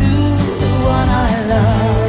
to the one I love.